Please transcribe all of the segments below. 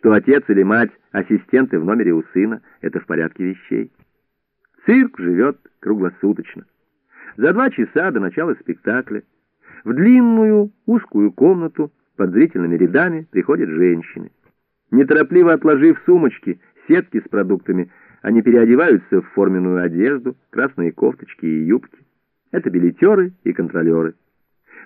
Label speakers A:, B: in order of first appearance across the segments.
A: что отец или мать ассистенты в номере у сына — это в порядке вещей. Цирк живет круглосуточно. За два часа до начала спектакля в длинную узкую комнату под зрительными рядами приходят женщины. Неторопливо отложив сумочки, сетки с продуктами, они переодеваются в форменную одежду, красные кофточки и юбки. Это билетеры и контролеры.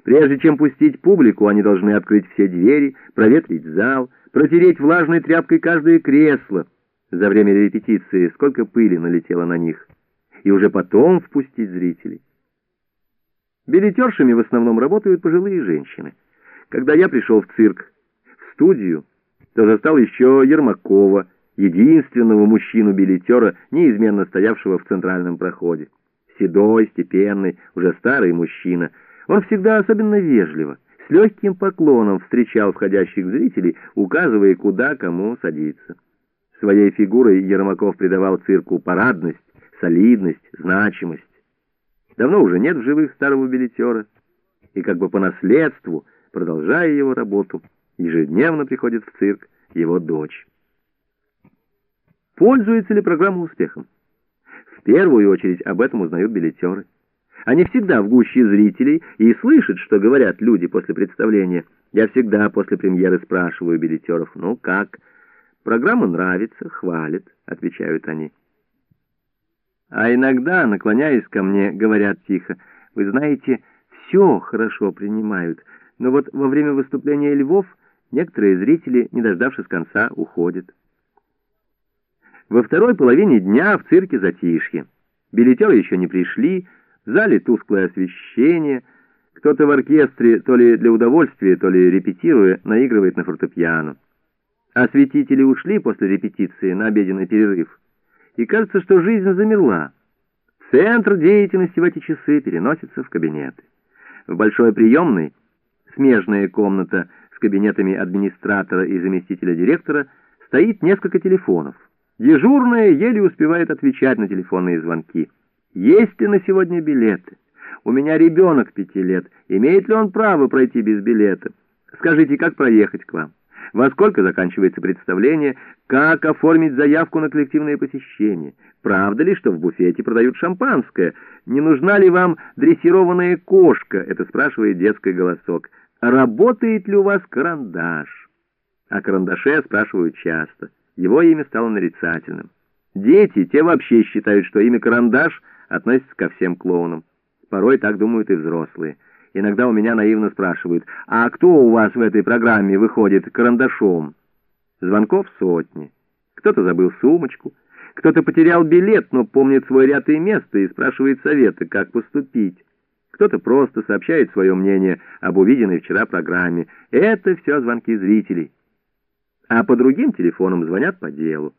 A: Прежде чем пустить публику, они должны открыть все двери, проветрить зал, протереть влажной тряпкой каждое кресло. За время репетиции сколько пыли налетело на них. И уже потом впустить зрителей. Билетершами в основном работают пожилые женщины. Когда я пришел в цирк, в студию, то застал еще Ермакова, единственного мужчину-билетера, неизменно стоявшего в центральном проходе. Седой, степенный, уже старый мужчина. Он всегда особенно вежливо, с легким поклоном встречал входящих зрителей, указывая, куда кому садиться. Своей фигурой Ермаков придавал цирку парадность, солидность, значимость. Давно уже нет в живых старого билетера, и как бы по наследству, продолжая его работу, ежедневно приходит в цирк его дочь. Пользуется ли программа успехом? В первую очередь об этом узнают билетеры. Они всегда в гуще зрителей и слышат, что говорят люди после представления. Я всегда после премьеры спрашиваю билетеров, ну как? Программа нравится, хвалят, отвечают они. А иногда, наклоняясь ко мне, говорят тихо, вы знаете, все хорошо принимают, но вот во время выступления львов некоторые зрители, не дождавшись конца, уходят. Во второй половине дня в цирке затишье. Билетеры еще не пришли, зале тусклое освещение, кто-то в оркестре, то ли для удовольствия, то ли репетируя, наигрывает на фортепиано. Осветители ушли после репетиции на обеденный перерыв, и кажется, что жизнь замерла. Центр деятельности в эти часы переносится в кабинеты. В большой приемной, смежная комната с кабинетами администратора и заместителя директора, стоит несколько телефонов. Дежурная еле успевает отвечать на телефонные звонки. Есть ли на сегодня билеты? У меня ребенок пяти лет. Имеет ли он право пройти без билета? Скажите, как проехать к вам? Во сколько заканчивается представление? Как оформить заявку на коллективное посещение? Правда ли, что в буфете продают шампанское? Не нужна ли вам дрессированная кошка? Это спрашивает детский голосок. Работает ли у вас карандаш? О карандаше спрашивают часто. Его имя стало нарицательным. Дети, те вообще считают, что имя Карандаш относится ко всем клоунам. Порой так думают и взрослые. Иногда у меня наивно спрашивают, а кто у вас в этой программе выходит карандашом? Звонков сотни. Кто-то забыл сумочку, кто-то потерял билет, но помнит свой ряд и место и спрашивает совета, как поступить. Кто-то просто сообщает свое мнение об увиденной вчера программе. Это все звонки зрителей а по другим телефонам звонят по делу.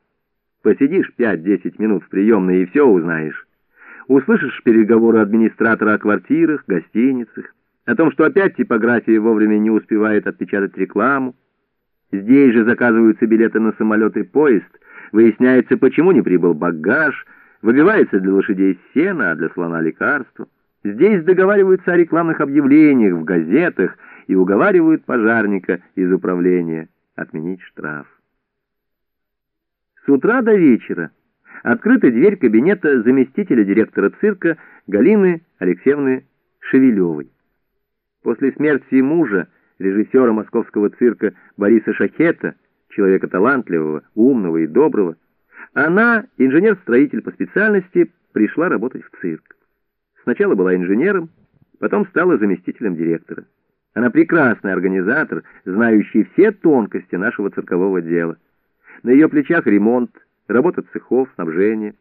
A: Посидишь 5-10 минут в приемной и все узнаешь. Услышишь переговоры администратора о квартирах, гостиницах, о том, что опять типография вовремя не успевает отпечатать рекламу. Здесь же заказываются билеты на самолет и поезд, выясняется, почему не прибыл багаж, выбивается для лошадей сена, а для слона лекарства. Здесь договариваются о рекламных объявлениях в газетах и уговаривают пожарника из управления отменить штраф. С утра до вечера открыта дверь кабинета заместителя директора цирка Галины Алексеевны Шевелевой. После смерти мужа, режиссера московского цирка Бориса Шахета, человека талантливого, умного и доброго, она, инженер-строитель по специальности, пришла работать в цирк. Сначала была инженером, потом стала заместителем директора. Она прекрасный организатор, знающий все тонкости нашего циркового дела. На ее плечах ремонт, работа цехов, снабжение.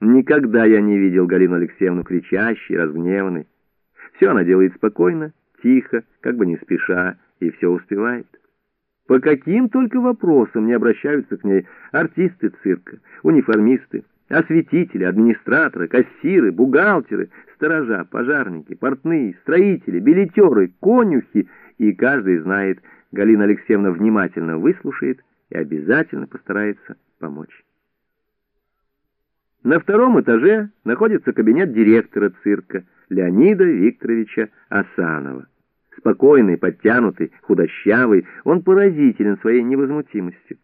A: Никогда я не видел Галину Алексеевну кричащей, разгневанной. Все она делает спокойно, тихо, как бы не спеша, и все успевает. По каким только вопросам не обращаются к ней артисты цирка, униформисты, осветители, администраторы, кассиры, бухгалтеры, сторожа, пожарники, портные, строители, билетеры, конюхи, и каждый знает, Галина Алексеевна внимательно выслушает и обязательно постарается помочь. На втором этаже находится кабинет директора цирка Леонида Викторовича Асанова. Спокойный, подтянутый, худощавый, он поразителен своей невозмутимостью.